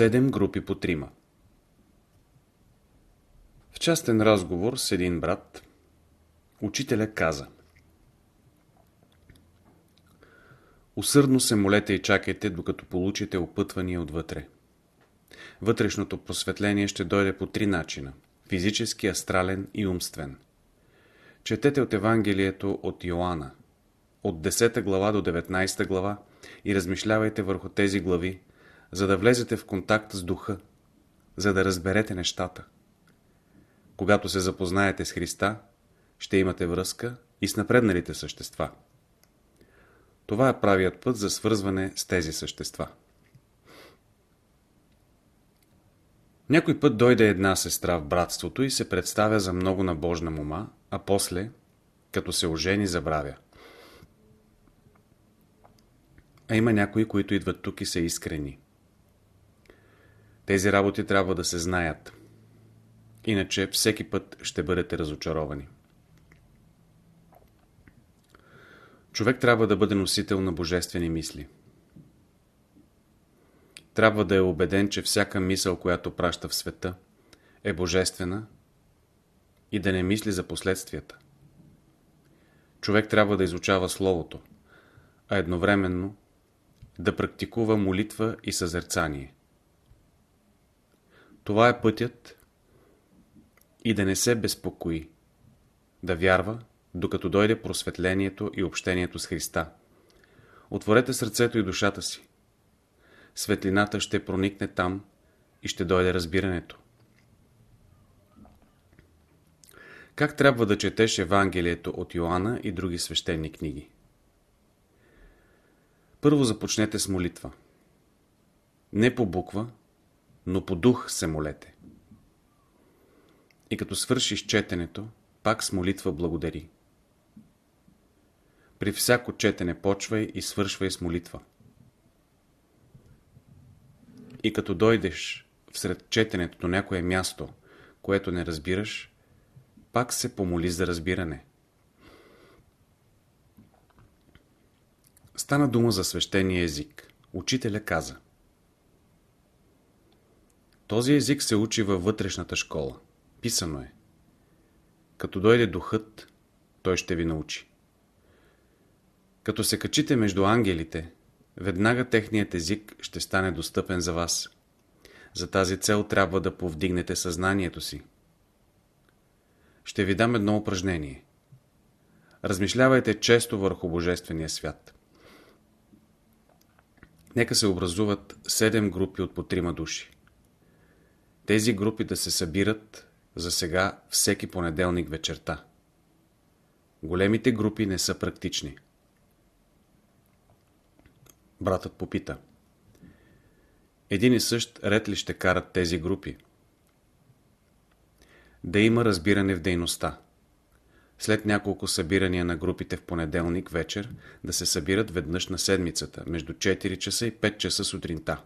Седем групи по трима. В частен разговор с един брат, учителя каза Усърдно се молете и чакайте, докато получите опътвания отвътре. Вътрешното просветление ще дойде по три начина – физически, астрален и умствен. Четете от Евангелието от Йоанна, от 10 глава до 19 глава и размишлявайте върху тези глави, за да влезете в контакт с духа, за да разберете нещата. Когато се запознаете с Христа, ще имате връзка и с напредналите същества. Това е правият път за свързване с тези същества. Някой път дойде една сестра в братството и се представя за много набожна мома, а после, като се ожени, забравя. А има някои, които идват тук и са искрени. Тези работи трябва да се знаят. Иначе всеки път ще бъдете разочаровани. Човек трябва да бъде носител на божествени мисли. Трябва да е убеден, че всяка мисъл, която праща в света, е божествена и да не мисли за последствията. Човек трябва да изучава Словото, а едновременно да практикува молитва и съзерцание. Това е пътят и да не се безпокои, да вярва, докато дойде просветлението и общението с Христа. Отворете сърцето и душата си. Светлината ще проникне там и ще дойде разбирането. Как трябва да четеш Евангелието от Йоанна и други свещени книги? Първо започнете с молитва. Не по буква, но по дух се молете. И като свършиш четенето, пак с молитва благодари. При всяко четене почвай и свършвай с молитва. И като дойдеш всред четенето до някое място, което не разбираш, пак се помоли за разбиране. Стана дума за свещения език. Учителя каза – този език се учи във вътрешната школа. Писано е. Като дойде духът, той ще ви научи. Като се качите между ангелите, веднага техният език ще стане достъпен за вас. За тази цел трябва да повдигнете съзнанието си. Ще ви дам едно упражнение. Размишлявайте често върху Божествения свят. Нека се образуват седем групи от по трима души тези групи да се събират за сега всеки понеделник вечерта. Големите групи не са практични. Братът попита. Един и същ ред ли ще карат тези групи? Да има разбиране в дейността. След няколко събирания на групите в понеделник вечер да се събират веднъж на седмицата, между 4 часа и 5 часа сутринта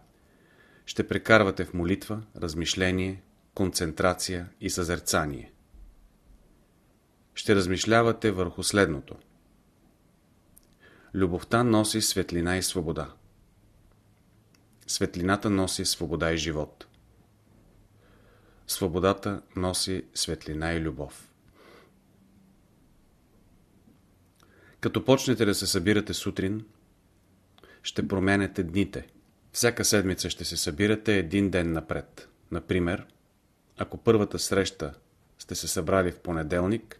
ще прекарвате в молитва, размишление, концентрация и съзерцание. Ще размишлявате върху следното. Любовта носи светлина и свобода. Светлината носи свобода и живот. Свободата носи светлина и любов. Като почнете да се събирате сутрин, ще променете дните – всяка седмица ще се събирате един ден напред. Например, ако първата среща сте се събрали в понеделник,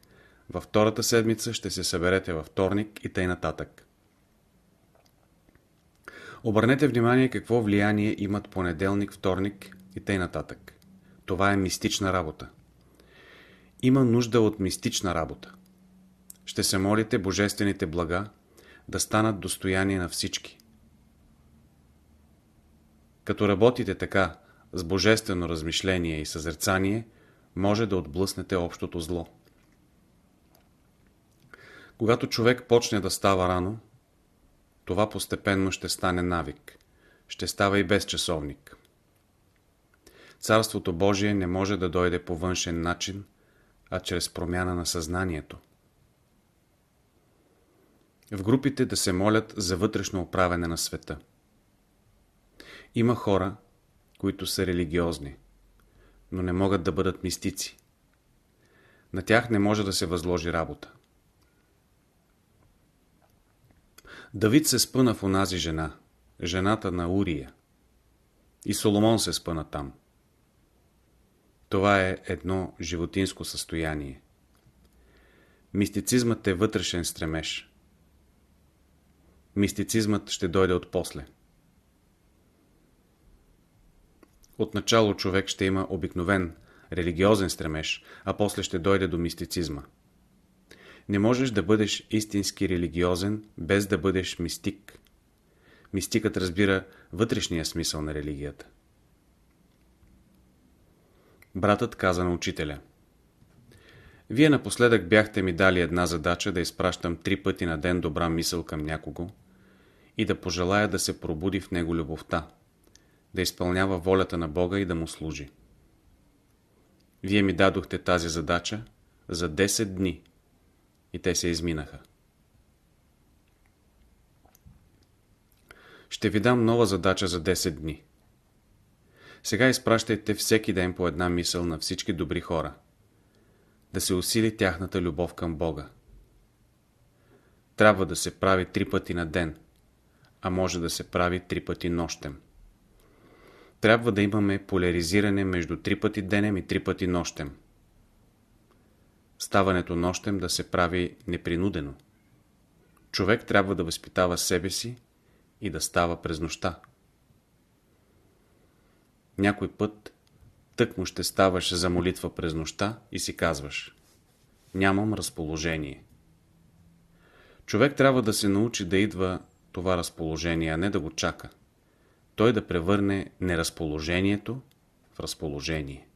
във втората седмица ще се съберете във вторник и тъй нататък. Обърнете внимание какво влияние имат понеделник, вторник и тъй нататък. Това е мистична работа. Има нужда от мистична работа. Ще се молите божествените блага да станат достояние на всички. Като работите така, с божествено размишление и съзерцание, може да отблъснете общото зло. Когато човек почне да става рано, това постепенно ще стане навик. Ще става и без часовник. Царството Божие не може да дойде по външен начин, а чрез промяна на съзнанието. В групите да се молят за вътрешно оправене на света. Има хора, които са религиозни, но не могат да бъдат мистици. На тях не може да се възложи работа. Давид се спъна в онази жена, жената на Урия. И Соломон се спъна там. Това е едно животинско състояние. Мистицизмът е вътрешен стремеж. Мистицизмът ще дойде от после. Отначало човек ще има обикновен, религиозен стремеж, а после ще дойде до мистицизма. Не можеш да бъдеш истински религиозен, без да бъдеш мистик. Мистикът разбира вътрешния смисъл на религията. Братът каза на учителя Вие напоследък бяхте ми дали една задача да изпращам три пъти на ден добра мисъл към някого и да пожелая да се пробуди в него любовта, да изпълнява волята на Бога и да му служи. Вие ми дадохте тази задача за 10 дни и те се изминаха. Ще ви дам нова задача за 10 дни. Сега изпращайте всеки ден по една мисъл на всички добри хора. Да се усили тяхната любов към Бога. Трябва да се прави три пъти на ден, а може да се прави три пъти нощем. Трябва да имаме поляризиране между три пъти денем и три пъти нощем. Ставането нощем да се прави непринудено. Човек трябва да възпитава себе си и да става през нощта. Някой път тък му ще ставаш за молитва през нощта и си казваш Нямам разположение. Човек трябва да се научи да идва това разположение, а не да го чака. Той да превърне неразположението в разположение.